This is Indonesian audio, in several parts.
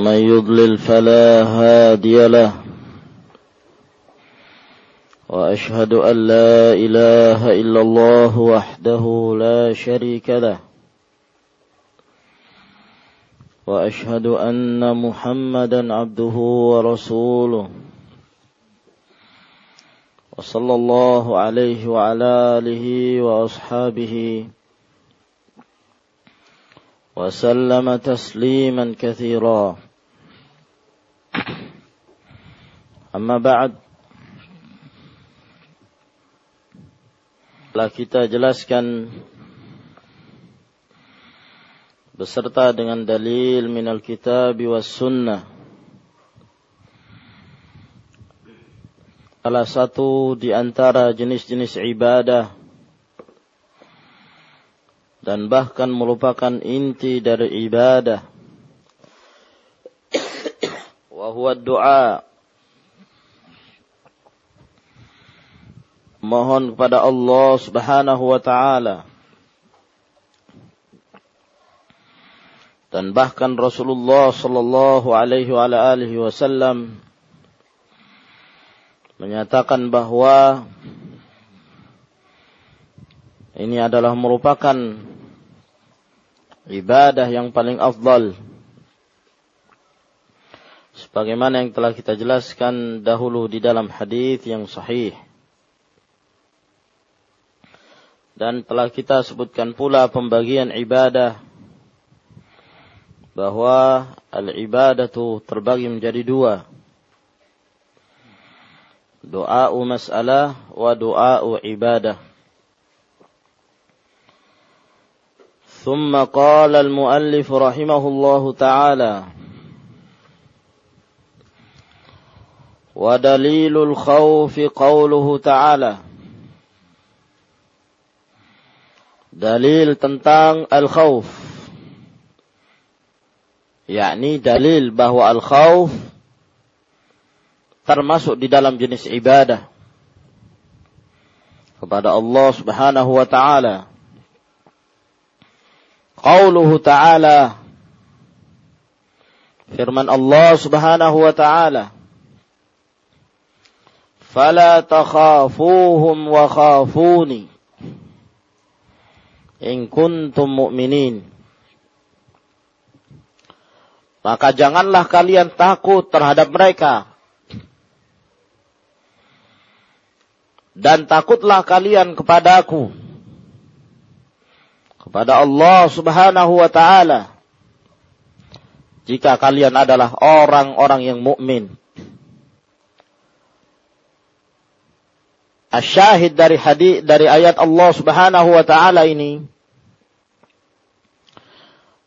ومن يضلل فلا هادي له. وأشهد أن لا إله إلا الله وحده لا شريك له. وأشهد أن محمدا عبده ورسوله. وصلى الله عليه وعلى آله وأصحابه وسلم تسليما كثيرا. أما بعد telah kita jelaskan beserta dengan dalil minal kitab was sunnah salah satu di antara jenis-jenis ibadah dan bahkan merupakan inti dari ibadah. Wa huwa doa. Mohon kepada Allah Subhanahu wa taala. Dan bahkan Rasulullah sallallahu alaihi wa alihi wasallam menyatakan bahwa ini adalah merupakan ibadah yang paling afdal. Sebagaimana yang telah kita jelaskan dahulu di dalam hadis yang sahih. Dan telah kita sebutkan pula pembagian ibadah bahwa al-ibadatu terbagi menjadi dua. Doa masalah wa doa ibadah. ثم قال المؤلف رحمه الله تعالى ودليل الخوف قوله تعالى dalil tentang al-khawf. Yakni dalil bahwa al-khawf termasuk di dalam jenis ibadah kepada Allah Subhanahu wa taala. Qauluhu ta'ala firman Allah Subhanahu wa ta'ala Fala takhafuhum wa khafuni in kuntum mu'minin. Maka janganlah kalian takut terhadap mereka. Dan takutlah kalian kepadaku kepada Allah Subhanahu wa taala. Jika kalian adalah orang-orang yang mukmin. Asyahid dari hadis dari ayat Allah Subhanahu wa taala ini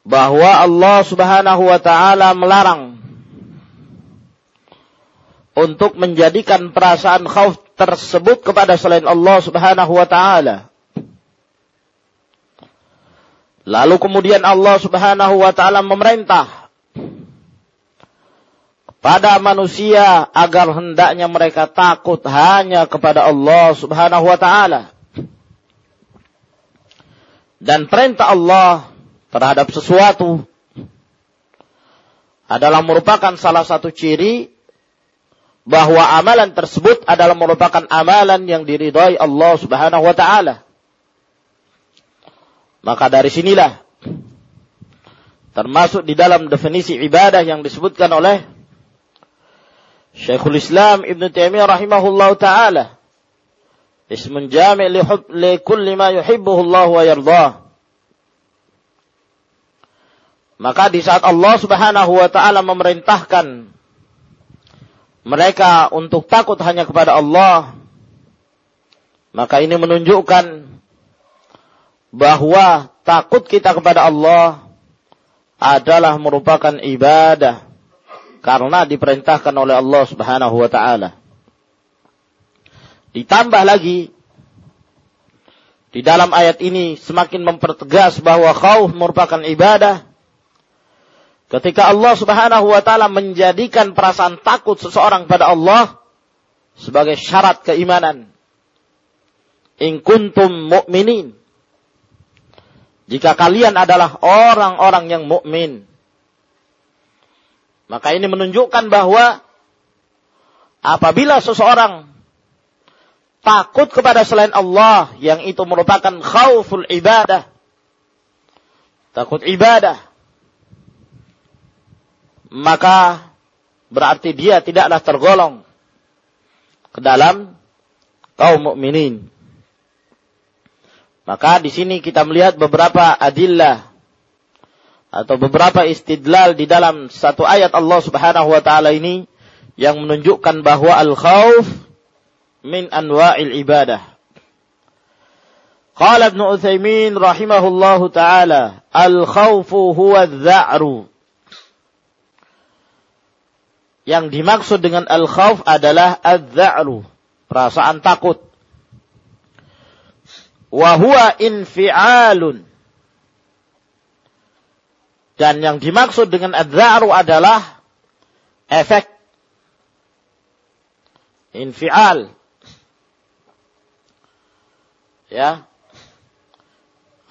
bahwa Allah Subhanahu wa taala melarang untuk menjadikan perasaan khauf tersebut kepada selain Allah Subhanahu wa taala. Lalu kemudian Allah Subhanahu wa taala memerintah pada manusia agar hendaknya mereka takut hanya kepada Allah Subhanahu wa taala. Dan perintah Allah terhadap sesuatu adalah merupakan salah satu ciri bahwa amalan tersebut adalah merupakan amalan yang diridhai Allah Subhanahu wa taala. Maka dari sinilah termasuk di dalam definisi ibadah yang disebutkan oleh Syekhul Islam Ibn Taimiyah rahimahullah taala. Ismun jami' li, li kulli ma yuhibbuhu Allah wa yardah maka di saat Allah Subhanahu wa taala memerintahkan mereka untuk takut hanya kepada Allah maka ini menunjukkan bahwa takut kita kepada Allah adalah merupakan ibadah karena diperintahkan oleh Allah Subhanahu wa taala. Ditambah lagi di dalam ayat ini semakin mempertegas bahwa khauf merupakan ibadah. Ketika Allah Subhanahu wa taala menjadikan perasaan takut seseorang pada Allah sebagai syarat keimanan. In kuntum mu'minin. Jika kalian adalah orang-orang yang mukmin, maka ini menunjukkan bahwa apabila seseorang takut kepada selain Allah yang itu merupakan khauful ibadah, takut ibadah, maka berarti dia tidaklah tergolong ke dalam kaum mukminin. Maka di sini kita melihat beberapa adillah atau beberapa istidlal di dalam satu ayat Allah Subhanahu wa taala ini yang menunjukkan bahwa al-khauf min anwa'il ibadah. Qala Ibn Utsaimin rahimahullahu taala, al-khaufu huwa adh-dha'ru. Yang dimaksud dengan al-khauf adalah adh-dha'ru, perasaan takut wa huwa infi'alun. Dan yang dimaksud dengan adzaru adalah efek infial. Ya.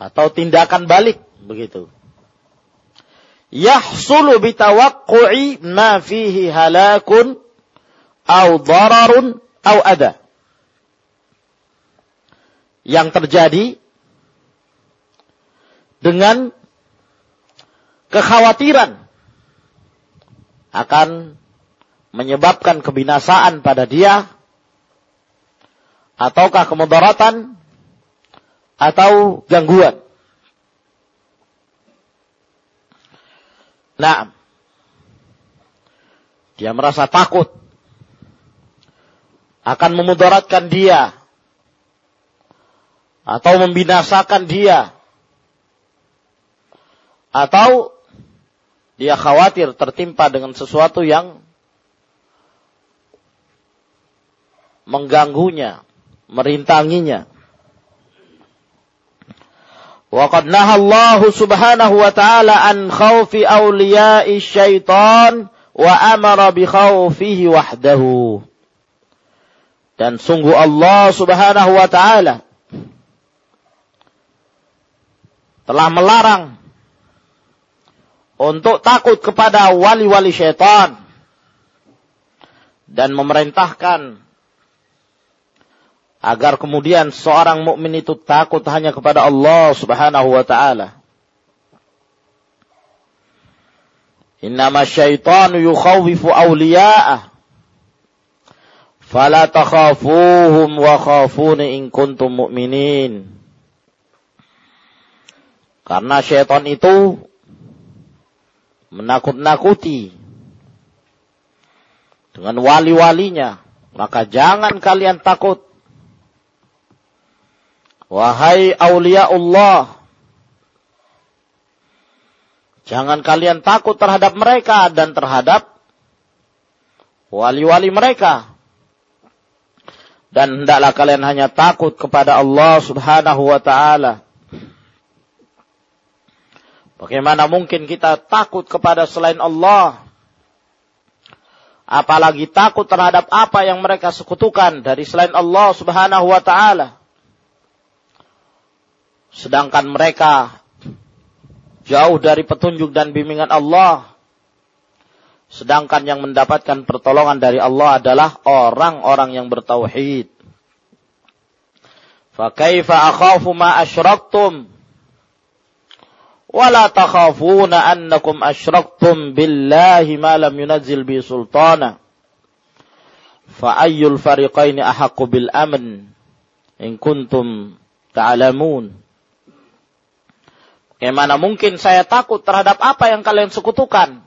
Atau tindakan balik begitu. Yahsulu bitawaqqu'i ma fihi halakun au dararun au ada yang terjadi dengan kekhawatiran akan menyebabkan kebinasaan pada dia ataukah kemudaratan atau gangguan. Nah, dia merasa takut akan memudaratkan dia atau membinasakan dia atau dia khawatir tertimpa dengan sesuatu yang mengganggunya, merintanginya. Waqad Allah subhanahu wa ta'ala an khawfi awliya'i syaitan wa amara bi khawfihi wahdahu. Dan sungguh Allah subhanahu wa ta'ala telah melarang untuk takut kepada wali-wali syaitan dan memerintahkan agar kemudian seorang mukmin itu takut hanya kepada Allah Subhanahu wa taala. Innama syaitanu yukhawifu awliya'ah. Fala takhafuhum wa khafuni in kuntum mu'minin. Karena syaitan itu menakut-nakuti dengan wali-walinya. Maka jangan kalian takut. Wahai aulia Allah. Jangan kalian takut terhadap mereka dan terhadap wali-wali mereka. Dan hendaklah kalian hanya takut kepada Allah subhanahu wa ta'ala. Bagaimana mungkin kita takut kepada selain Allah? Apalagi takut terhadap apa yang mereka sekutukan dari selain Allah subhanahu wa ta'ala. Sedangkan mereka jauh dari petunjuk dan bimbingan Allah. Sedangkan yang mendapatkan pertolongan dari Allah adalah orang-orang yang bertauhid. Fakaifa akhafu wala takhafuna annakum asyraktum billahi ma lam yunazzil bi sultana. Fa ayyul fariqaini ahaqqu bil amn in kuntum ta'lamun. Bagaimana mungkin saya takut terhadap apa yang kalian sekutukan.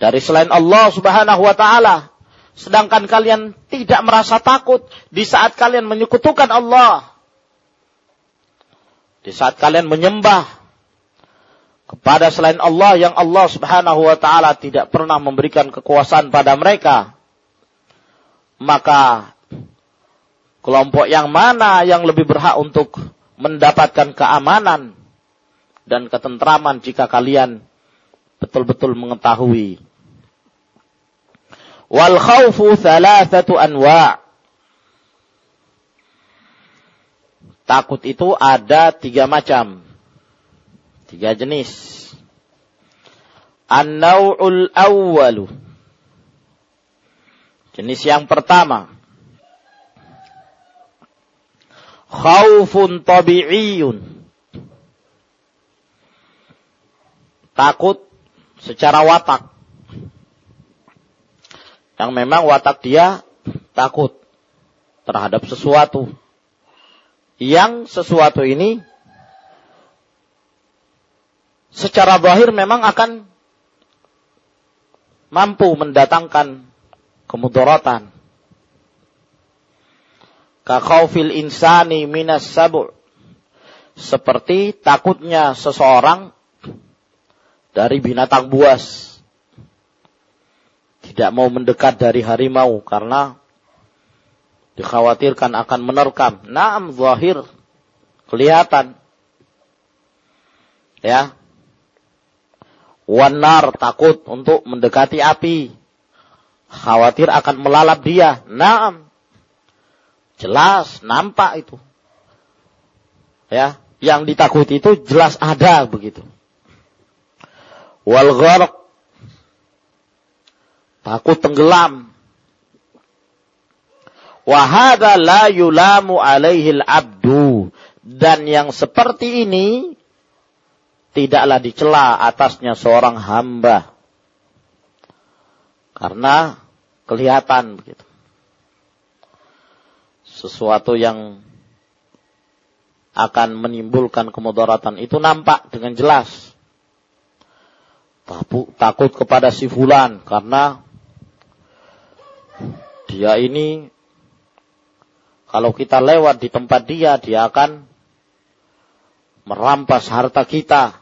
Dari selain Allah Subhanahu wa taala. Sedangkan kalian tidak merasa takut di saat kalian menyekutukan Allah. Di saat kalian menyembah kepada selain Allah yang Allah Subhanahu wa taala tidak pernah memberikan kekuasaan pada mereka maka kelompok yang mana yang lebih berhak untuk mendapatkan keamanan dan ketentraman jika kalian betul-betul mengetahui? Wal khawfu thalathatu anwa' takut itu ada tiga macam Tiga jenis. An-naw'ul awwalu. Jenis yang pertama. Khawfun tabi'iyun. Takut secara watak. Yang memang watak dia takut terhadap sesuatu. Yang sesuatu ini secara zahir memang akan mampu mendatangkan kemudaratan. Kakhaufil insani minas sabu' seperti takutnya seseorang dari binatang buas. Tidak mau mendekat dari harimau karena dikhawatirkan akan menerkam. Naam zahir kelihatan. Ya, Wanar takut untuk mendekati api. Khawatir akan melalap dia. Naam. Jelas, nampak itu. Ya, yang ditakuti itu jelas ada begitu. Wal. Takut tenggelam. Wahada la yulamu alaihil abdu. Dan yang seperti ini tidaklah dicela atasnya seorang hamba. Karena kelihatan begitu. Sesuatu yang akan menimbulkan kemudaratan itu nampak dengan jelas. Takut kepada si fulan karena dia ini kalau kita lewat di tempat dia, dia akan merampas harta kita.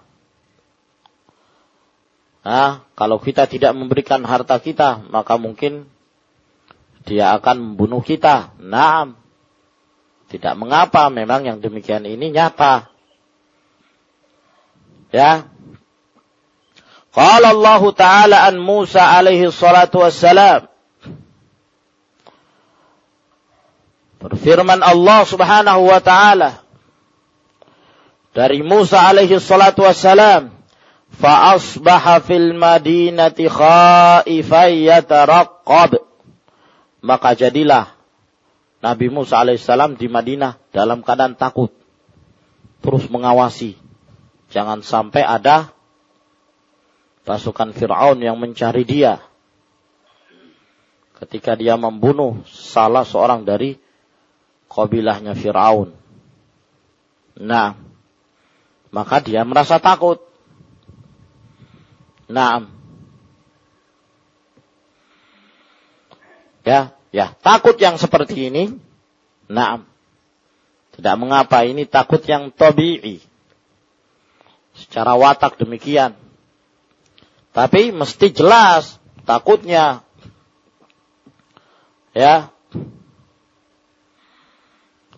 Nah, kalau kita tidak memberikan harta kita, maka mungkin dia akan membunuh kita. Nah, tidak mengapa, memang yang demikian ini nyata. Ya. Qala Allah Ta'ala an Musa alaihi salatu wassalam. Berfirman Allah Subhanahu wa taala dari Musa alaihi salatu wassalam fa asbaha fil madinati khaifan yataraqqab. Maka jadilah Nabi Musa alaihissalam di Madinah dalam keadaan takut. Terus mengawasi. Jangan sampai ada pasukan Firaun yang mencari dia. Ketika dia membunuh salah seorang dari kabilahnya Firaun. Nah maka dia merasa takut Naam. Ya, ya, takut yang seperti ini. Naam. Tidak mengapa ini takut yang tabi'i. Secara watak demikian. Tapi mesti jelas takutnya. Ya.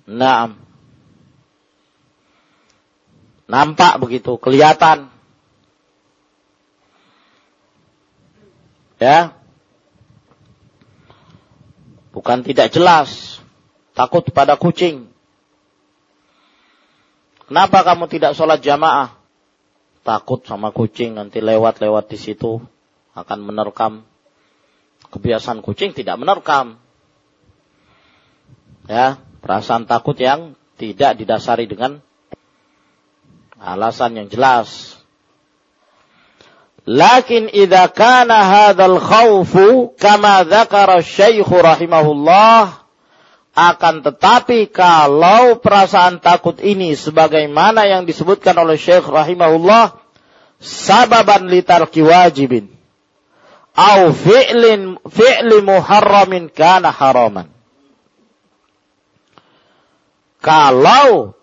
Naam. Nampak begitu, kelihatan. Ya. Bukan tidak jelas. Takut pada kucing. Kenapa kamu tidak sholat jamaah? Takut sama kucing nanti lewat-lewat di situ akan menerkam. Kebiasaan kucing tidak menerkam. Ya, perasaan takut yang tidak didasari dengan alasan yang jelas. Lakin idza kana hadzal khaufu kama dzakara Syekh rahimahullah akan tetapi kalau perasaan takut ini sebagaimana yang disebutkan oleh Syekh rahimahullah sababan litarki wajibin au fi'lin fi'li muharramin kana haraman kalau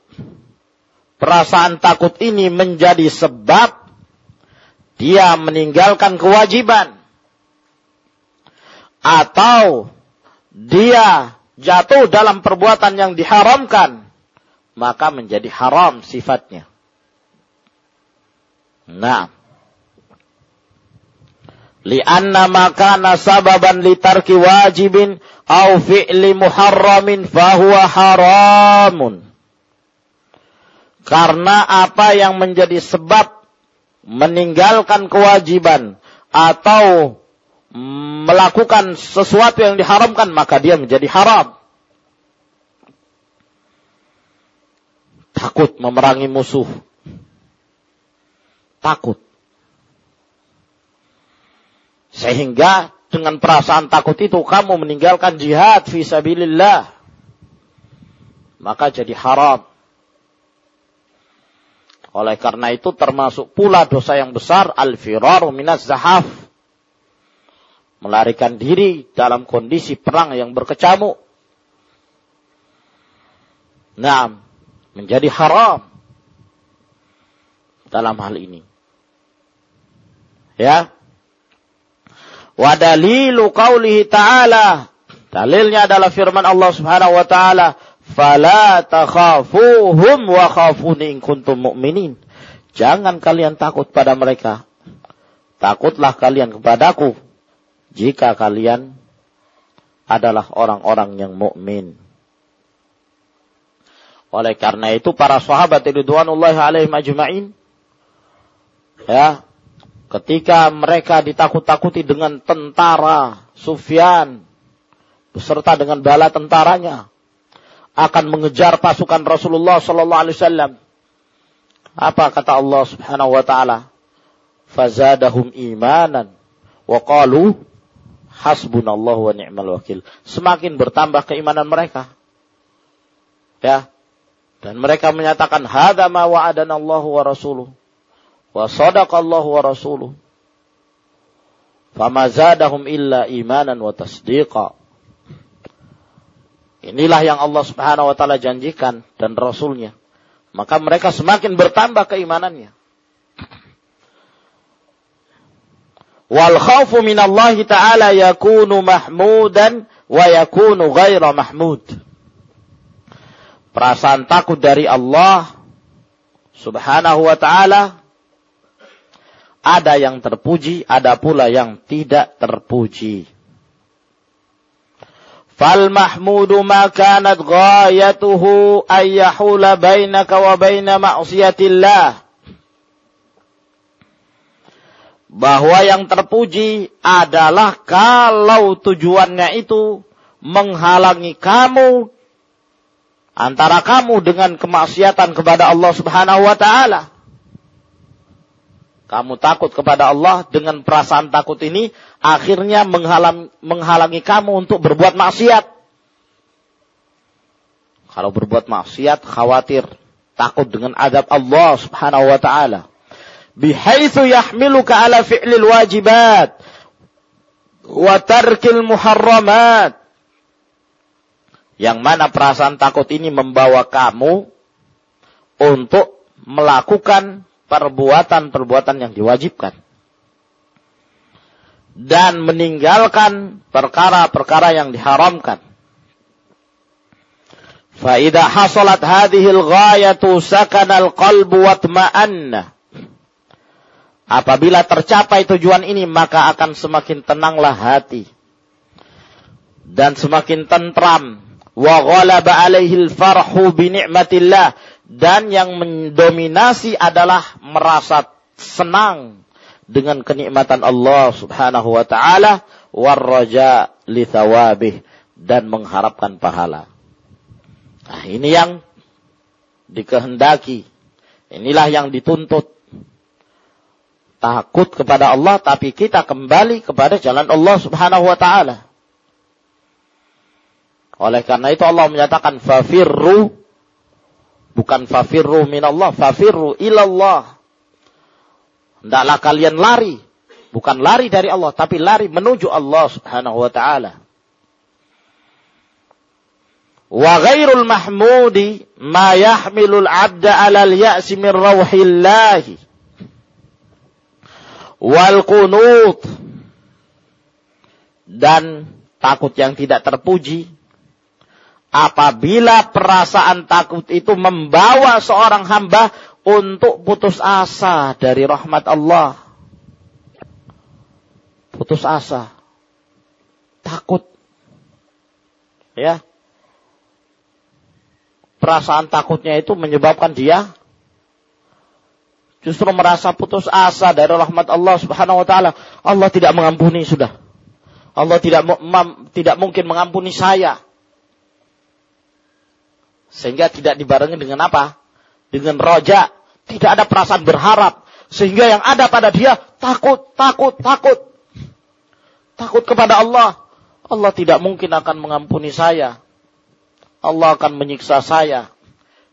perasaan takut ini menjadi sebab dia meninggalkan kewajiban atau dia jatuh dalam perbuatan yang diharamkan, maka menjadi haram sifatnya. Nah, lianna makana sababan litarki wajibin au fi'li muharramin fahuwa haramun. Karena apa yang menjadi sebab meninggalkan kewajiban atau melakukan sesuatu yang diharamkan maka dia menjadi haram. Takut memerangi musuh. Takut. Sehingga dengan perasaan takut itu kamu meninggalkan jihad fi sabilillah. Maka jadi haram. Oleh karena itu termasuk pula dosa yang besar al-firaru minaz zahaf melarikan diri dalam kondisi perang yang berkecamuk. Nah, menjadi haram dalam hal ini. Ya. Wa dalilu qawlihi ta'ala. Dalilnya adalah firman Allah Subhanahu wa taala, "Fala takhafuhum wa khafuni in kuntum mu'minin." Jangan kalian takut pada mereka. Takutlah kalian kepadaku jika kalian adalah orang-orang yang mukmin. Oleh karena itu para sahabat ridwanullahi alaihim ajma'in ya, ketika mereka ditakut-takuti dengan tentara Sufyan beserta dengan bala tentaranya akan mengejar pasukan Rasulullah sallallahu alaihi wasallam. Apa kata Allah Subhanahu wa taala? Fazadahum imanan wa qalu hasbunallahu wa ni'mal wakil. Semakin bertambah keimanan mereka. Ya. Dan mereka menyatakan hadza ma wa'adana Allah wa rasuluh wa sadaqallahu wa rasuluh. Fama zadahum illa imanan wa tasdiqa. Inilah yang Allah Subhanahu wa taala janjikan dan rasulnya. Maka mereka semakin bertambah keimanannya. Wal khawfu minallahi ta'ala yakunu mahmudan wa yakunu ghaira mahmud. Perasaan takut dari Allah subhanahu wa ta'ala ada yang terpuji, ada pula yang tidak terpuji. Fal mahmudu ma kanat ghayatuhu ayyahula bainaka wa baina ma'siyatillah bahwa yang terpuji adalah kalau tujuannya itu menghalangi kamu antara kamu dengan kemaksiatan kepada Allah Subhanahu wa taala. Kamu takut kepada Allah dengan perasaan takut ini akhirnya menghalang, menghalangi kamu untuk berbuat maksiat. Kalau berbuat maksiat khawatir takut dengan adab Allah Subhanahu wa taala bihaitsu yahmiluka ala fi'lil wajibat wa tarkil muharramat yang mana perasaan takut ini membawa kamu untuk melakukan perbuatan-perbuatan yang diwajibkan dan meninggalkan perkara-perkara yang diharamkan. Fa hasalat hadhihi al-ghayatu sakana al-qalbu watma'anna. Apabila tercapai tujuan ini, maka akan semakin tenanglah hati. Dan semakin tentram. Wa ghalaba alaihil farhu bi ni'matillah. Dan yang mendominasi adalah merasa senang dengan kenikmatan Allah subhanahu wa ta'ala. Warraja li thawabih. Dan mengharapkan pahala. Nah ini yang dikehendaki. Inilah yang dituntut takut kepada Allah tapi kita kembali kepada jalan Allah Subhanahu wa taala. Oleh karena itu Allah menyatakan fafirru bukan fafirru minallah, fafirru ilallah. Hendaklah kalian lari, bukan lari dari Allah tapi lari menuju Allah Subhanahu wa taala. Wa ghairul mahmudi ma yahmilul 'abda 'alal ya'si min rauhillahi wal kunut dan takut yang tidak terpuji apabila perasaan takut itu membawa seorang hamba untuk putus asa dari rahmat Allah putus asa takut ya perasaan takutnya itu menyebabkan dia justru merasa putus asa dari rahmat Allah Subhanahu wa taala. Allah tidak mengampuni sudah. Allah tidak tidak mungkin mengampuni saya. Sehingga tidak dibarengi dengan apa? Dengan roja. Tidak ada perasaan berharap. Sehingga yang ada pada dia takut, takut, takut. Takut kepada Allah. Allah tidak mungkin akan mengampuni saya. Allah akan menyiksa saya.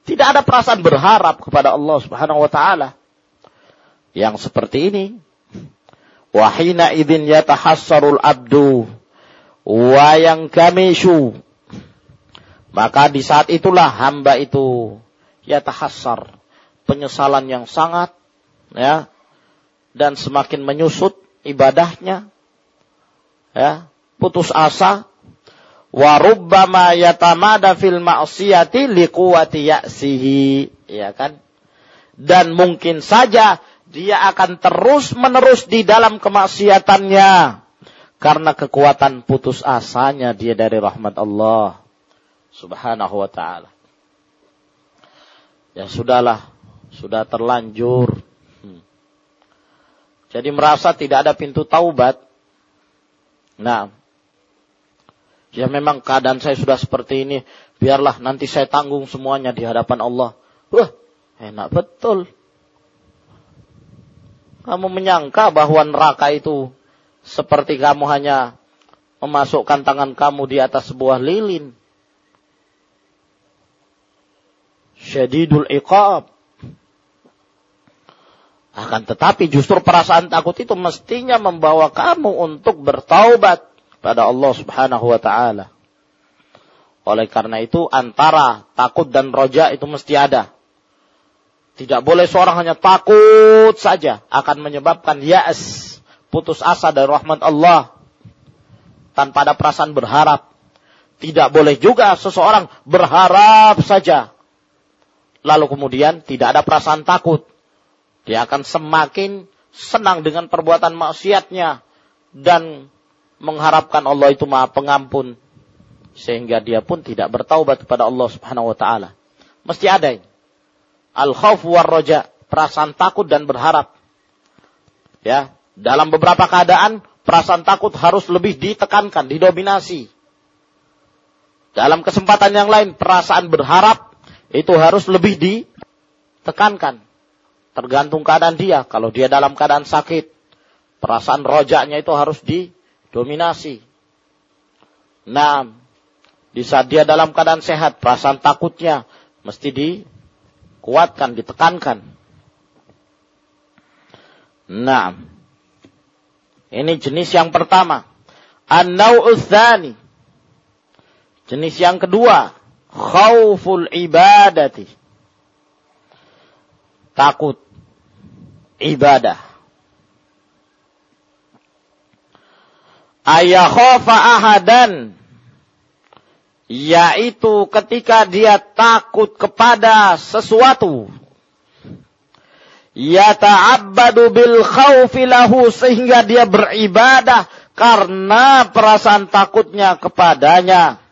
Tidak ada perasaan berharap kepada Allah Subhanahu wa taala yang seperti ini. Wahina idin yatahassarul abdu wa yang kamishu. Maka di saat itulah hamba itu yatahassar. Penyesalan yang sangat ya dan semakin menyusut ibadahnya ya putus asa. Wa rubbama yatamada fil ma'siyati liquwati ya'sihi. Ya kan? Dan mungkin saja dia akan terus menerus di dalam kemaksiatannya. Karena kekuatan putus asanya dia dari rahmat Allah subhanahu wa ta'ala. Ya sudahlah, sudah terlanjur. Hmm. Jadi merasa tidak ada pintu taubat. Nah, ya memang keadaan saya sudah seperti ini, biarlah nanti saya tanggung semuanya di hadapan Allah. Wah, enak betul. Kamu menyangka bahwa neraka itu seperti kamu hanya memasukkan tangan kamu di atas sebuah lilin. Syadidul iqab. Akan tetapi justru perasaan takut itu mestinya membawa kamu untuk bertaubat pada Allah subhanahu wa ta'ala. Oleh karena itu antara takut dan roja itu mesti ada. Tidak boleh seorang hanya takut saja akan menyebabkan ya'as, putus asa dari rahmat Allah tanpa ada perasaan berharap. Tidak boleh juga seseorang berharap saja lalu kemudian tidak ada perasaan takut. Dia akan semakin senang dengan perbuatan maksiatnya dan mengharapkan Allah itu Maha Pengampun sehingga dia pun tidak bertaubat kepada Allah Subhanahu wa taala. Mesti ada ini al-khauf war roja, perasaan takut dan berharap. Ya, dalam beberapa keadaan perasaan takut harus lebih ditekankan, didominasi. Dalam kesempatan yang lain perasaan berharap itu harus lebih ditekankan. Tergantung keadaan dia. Kalau dia dalam keadaan sakit, perasaan rojaknya itu harus didominasi. Nah, di saat dia dalam keadaan sehat, perasaan takutnya mesti di kuatkan, ditekankan. Nah, ini jenis yang pertama. An-naw'uthani. Jenis yang kedua, khauful ibadati. Takut ibadah. Ayakhofa ahadan yaitu ketika dia takut kepada sesuatu yata'abbadu bil khawfi lahu sehingga dia beribadah karena perasaan takutnya kepadanya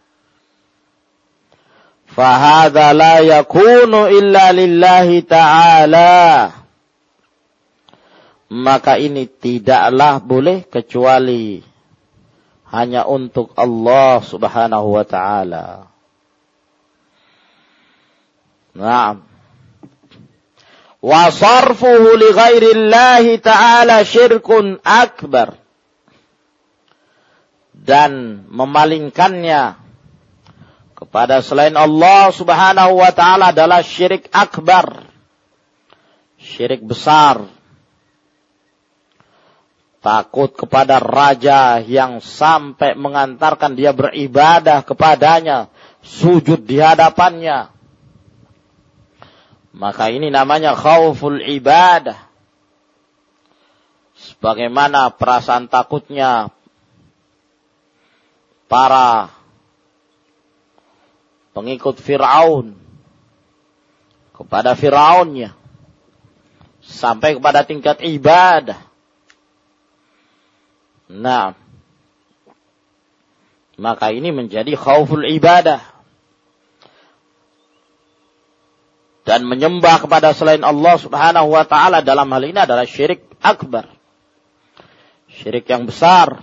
fahadha la yakunu illa lillahi ta'ala maka ini tidaklah boleh kecuali hanya untuk Allah Subhanahu wa taala. Naam. Wa sarfuhu li ghairillahi ta'ala syirkun akbar. Dan memalingkannya kepada selain Allah Subhanahu wa taala adalah syirik akbar. Syirik besar takut kepada raja yang sampai mengantarkan dia beribadah kepadanya, sujud di hadapannya. Maka ini namanya khauful ibadah. bagaimana perasaan takutnya para pengikut Fir'aun kepada Fir'aunnya sampai kepada tingkat ibadah. Nah, maka ini menjadi khauful ibadah. Dan menyembah kepada selain Allah subhanahu wa ta'ala dalam hal ini adalah syirik akbar. Syirik yang besar.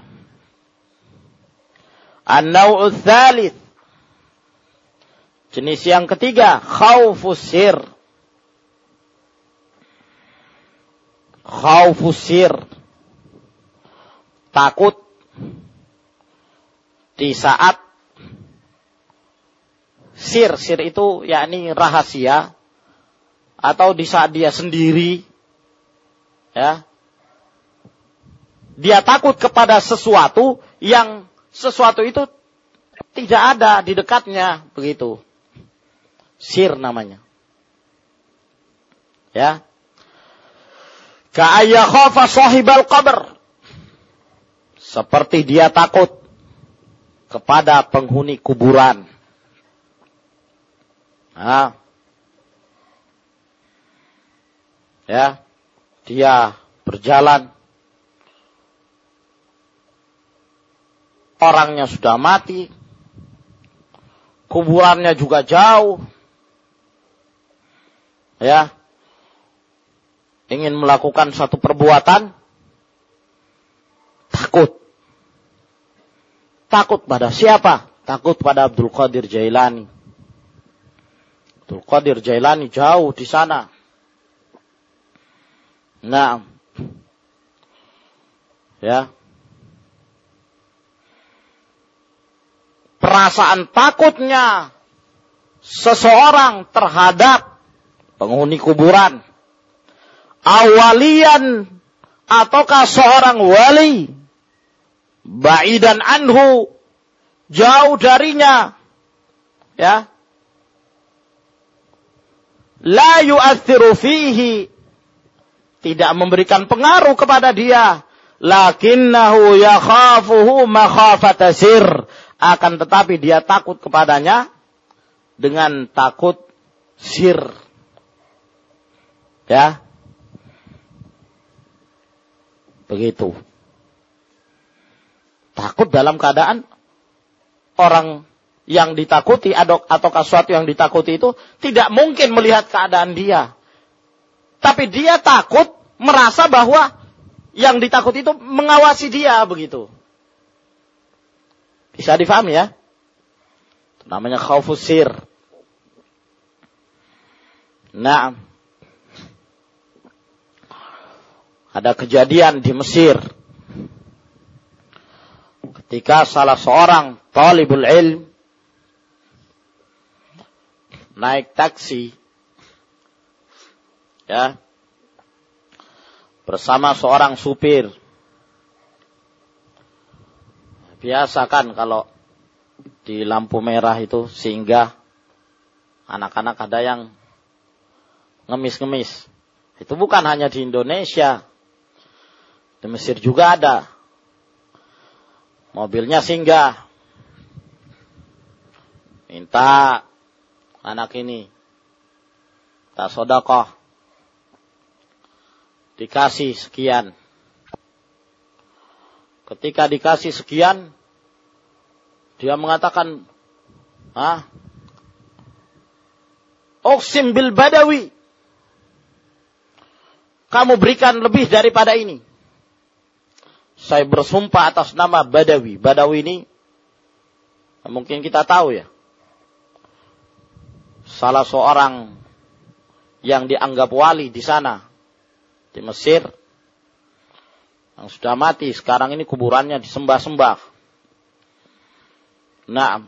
An-naw'u. Jenis yang ketiga, khaufus sir. Khaufus sir. Takut di saat sir. Sir itu yakni rahasia atau di saat dia sendiri ya dia takut kepada sesuatu yang sesuatu itu tidak ada di dekatnya begitu sir namanya. Ya. Ka'ayya khafa sahibal qabr. Seperti dia takut kepada penghuni kuburan. Nah, ya. Dia berjalan. Orangnya sudah mati. Kuburannya juga jauh ya. Ingin melakukan satu perbuatan? Takut. Takut pada siapa? Takut pada Abdul Qadir Jailani. Abdul Qadir Jailani jauh di sana. Nah. Ya. Perasaan takutnya seseorang terhadap penghuni kuburan. Awalian ataukah seorang wali baidan anhu jauh darinya ya la yu'athiru fihi tidak memberikan pengaruh kepada dia. Lakinnahu yakhafuhu makhafata sir. Akan tetapi dia takut kepadanya dengan takut sir. Ya. Begitu. Takut dalam keadaan orang yang ditakuti atau, atau sesuatu yang ditakuti itu tidak mungkin melihat keadaan dia. Tapi dia takut merasa bahwa yang ditakut itu mengawasi dia begitu. Bisa difahami ya? Namanya khaufusir. Nah, ada kejadian di Mesir ketika salah seorang talibul ilm naik taksi ya bersama seorang supir. Biasa kan kalau di lampu merah itu sehingga anak-anak ada yang ngemis-ngemis. Itu bukan hanya di Indonesia. Di Mesir juga ada. Mobilnya singgah. Minta anak ini. Tak sodakoh dikasih sekian. Ketika dikasih sekian, dia mengatakan, ah, Oksim bil badawi. Kamu berikan lebih daripada ini. Saya bersumpah atas nama Badawi. Badawi ini mungkin kita tahu ya. Salah seorang yang dianggap wali di sana di Mesir yang sudah mati sekarang ini kuburannya disembah-sembah. Nah,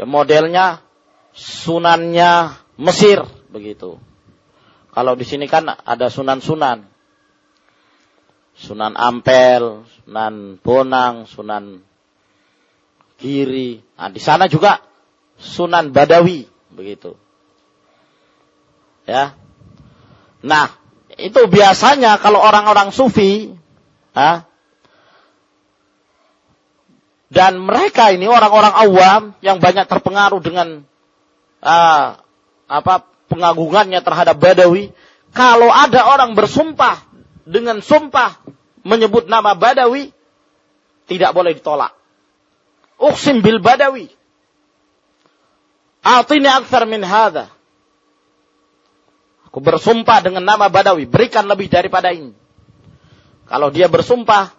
ya modelnya sunannya Mesir begitu. Kalau di sini kan ada sunan-sunan. Sunan Ampel, Sunan Bonang, Sunan Kiri. Nah, di sana juga Sunan Badawi begitu. Ya, Nah, Itu biasanya kalau orang-orang sufi, ha? dan mereka ini orang-orang awam yang banyak terpengaruh dengan uh, apa pengagungannya terhadap Badawi, kalau ada orang bersumpah dengan sumpah menyebut nama Badawi, tidak boleh ditolak. Uksim bil Badawi. Atini akthar min hadha. Aku bersumpah dengan nama Badawi, berikan lebih daripada ini. Kalau dia bersumpah,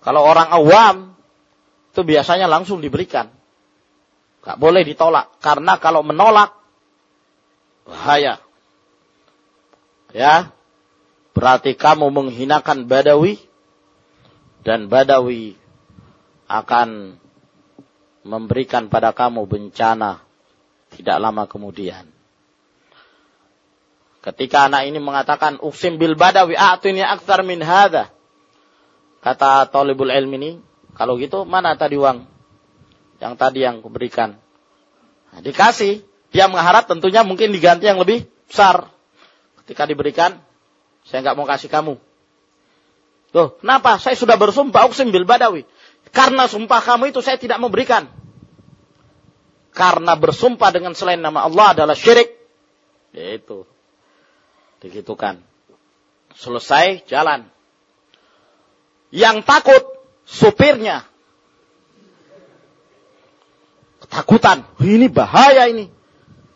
kalau orang awam, itu biasanya langsung diberikan. Gak boleh ditolak. Karena kalau menolak, bahaya. Ya, berarti kamu menghinakan Badawi, dan Badawi akan memberikan pada kamu bencana tidak lama kemudian. Ketika anak ini mengatakan uksim bil badawi a'tini akthar min hadha. Kata talibul ilmi ini, kalau gitu mana tadi uang? Yang tadi yang kuberikan. Nah, dikasih, dia mengharap tentunya mungkin diganti yang lebih besar. Ketika diberikan, saya nggak mau kasih kamu. Loh, kenapa? Saya sudah bersumpah uksim bil badawi. Karena sumpah kamu itu saya tidak memberikan. Karena bersumpah dengan selain nama Allah adalah syirik. Yaitu Digitukan. Selesai jalan. Yang takut supirnya. Ketakutan. Ini bahaya ini.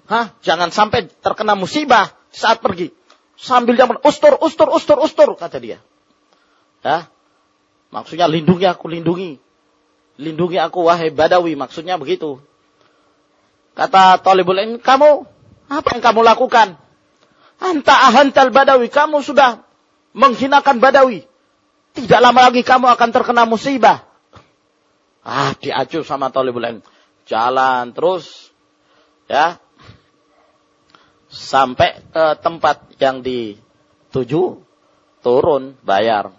Hah? Jangan sampai terkena musibah saat pergi. Sambil dia ustur, ustur, ustur, ustur, kata dia. Ya. Maksudnya lindungi aku, lindungi. Lindungi aku, wahai Badawi. Maksudnya begitu. Kata Tolibul ini, kamu, apa yang kamu lakukan? Anta ahantal badawi. Kamu sudah menghinakan badawi. Tidak lama lagi kamu akan terkena musibah. Ah, diacu sama tolibul ilm. Jalan terus. Ya. Sampai ke tempat yang dituju. Turun, bayar.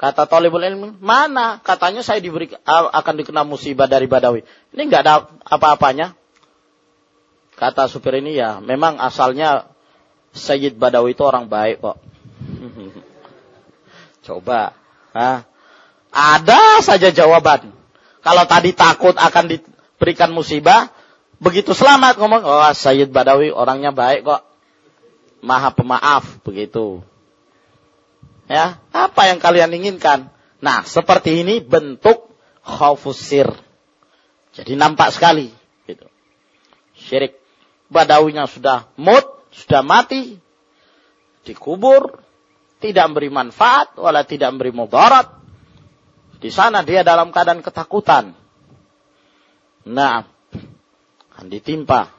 Kata tolibul ilm, mana? Katanya saya diberi akan dikena musibah dari badawi. Ini nggak ada apa-apanya. Kata supir ini ya, memang asalnya Sayyid Badawi itu orang baik kok. Coba. Hah? Ada saja jawaban. Kalau tadi takut akan diberikan musibah, begitu selamat ngomong, oh Sayyid Badawi orangnya baik kok. Maha pemaaf, begitu. Ya, apa yang kalian inginkan? Nah, seperti ini bentuk khaufusir. Jadi nampak sekali. Gitu. Syirik. Badawinya sudah mut, sudah mati, dikubur, tidak memberi manfaat, wala tidak memberi mudarat. Di sana dia dalam keadaan ketakutan. Nah, ditimpa.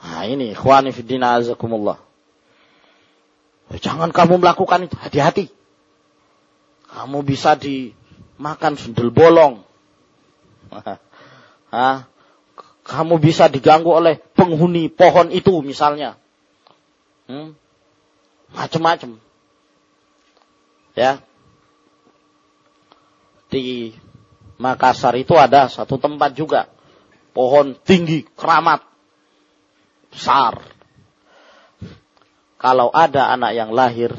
Nah ini, ikhwani fiddina azakumullah. Jangan kamu melakukan itu, hati-hati. Kamu bisa dimakan sundel bolong. Hah? kamu bisa diganggu oleh penghuni pohon itu misalnya. Hmm? Macam-macam. Ya. Di Makassar itu ada satu tempat juga. Pohon tinggi, keramat. Besar. Kalau ada anak yang lahir,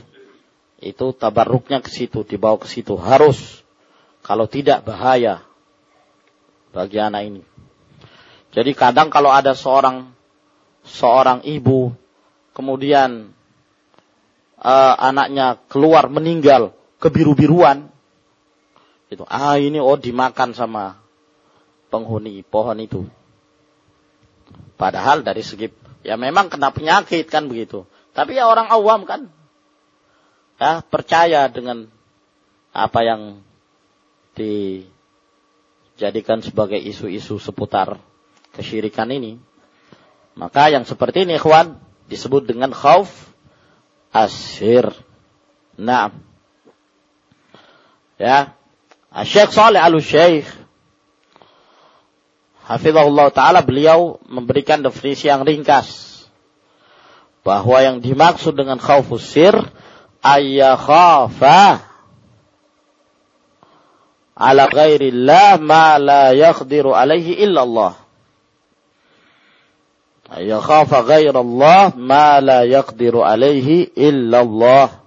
itu tabarruknya ke situ, dibawa ke situ. Harus. Kalau tidak bahaya bagi anak ini. Jadi kadang kalau ada seorang seorang ibu kemudian uh, anaknya keluar meninggal kebiru-biruan itu ah ini oh dimakan sama penghuni pohon itu. Padahal dari segi ya memang kena penyakit kan begitu. Tapi ya orang awam kan ya percaya dengan apa yang dijadikan sebagai isu-isu seputar kesyirikan ini. Maka yang seperti ini ikhwan disebut dengan khauf asir. Nah. Ya. Syekh Saleh Al-Syekh Hafizahullah Ta'ala beliau memberikan definisi yang ringkas. Bahwa yang dimaksud dengan khaufus sir ayyakhafa ala ghairillah ma la yaqdiru alaihi illallah Yakhafa ghairallah ma la yaqdiru alaihi illallah.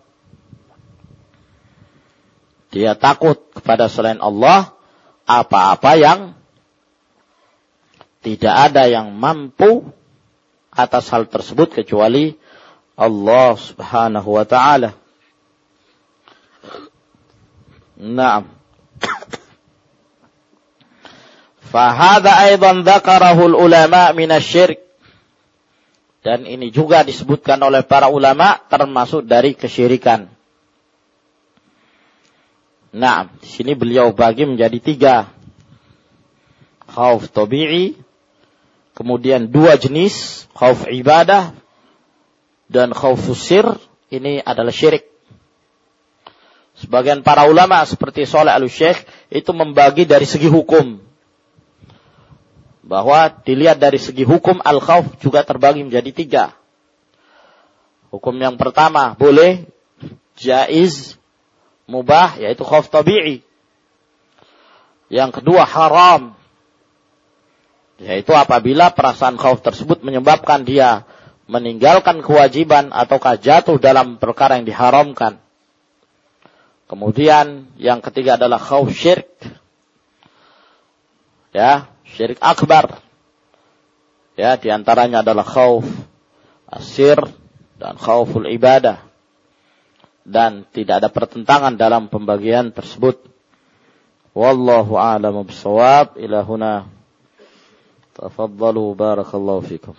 Dia takut kepada selain Allah apa-apa yang tidak ada yang mampu atas hal tersebut kecuali Allah Subhanahu wa taala. Naam. Fahada aidan dzakarahul ulama minasyirk. Dan ini juga disebutkan oleh para ulama termasuk dari kesyirikan. Nah, di sini beliau bagi menjadi tiga. Khauf tabi'i, kemudian dua jenis, khauf ibadah, dan khauf sir, ini adalah syirik. Sebagian para ulama seperti Soleh al-Syekh itu membagi dari segi hukum. Bahwa dilihat dari segi hukum al-khawf juga terbagi menjadi tiga. Hukum yang pertama boleh, jaiz, mubah yaitu khauf tabi'i. Yang kedua haram yaitu apabila perasaan khauf tersebut menyebabkan dia meninggalkan kewajiban ataukah jatuh dalam perkara yang diharamkan. Kemudian yang ketiga adalah khauf syirik. Ya, syirik akbar. Ya, di antaranya adalah khauf asir dan khauful ibadah dan tidak ada pertentangan dalam pembagian tersebut. Wallahu a'lamu bissawab. Ila huna. Tafaddalu barakallahu fikum.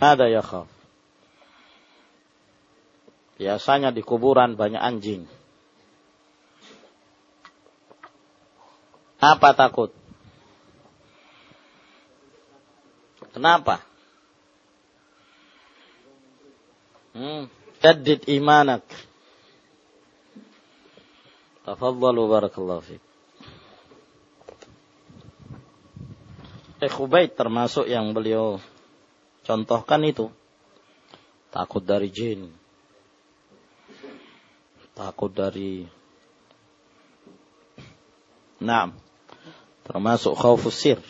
Ada ya. Biasanya di kuburan banyak anjing. Apa takut? Kenapa? Hmm. Jaddid imanak. Tafadhalu barakallahu fiik. Syekh Ubaid termasuk yang beliau contohkan itu. Takut dari jin. Takut dari Nah, termasuk khaufus sir.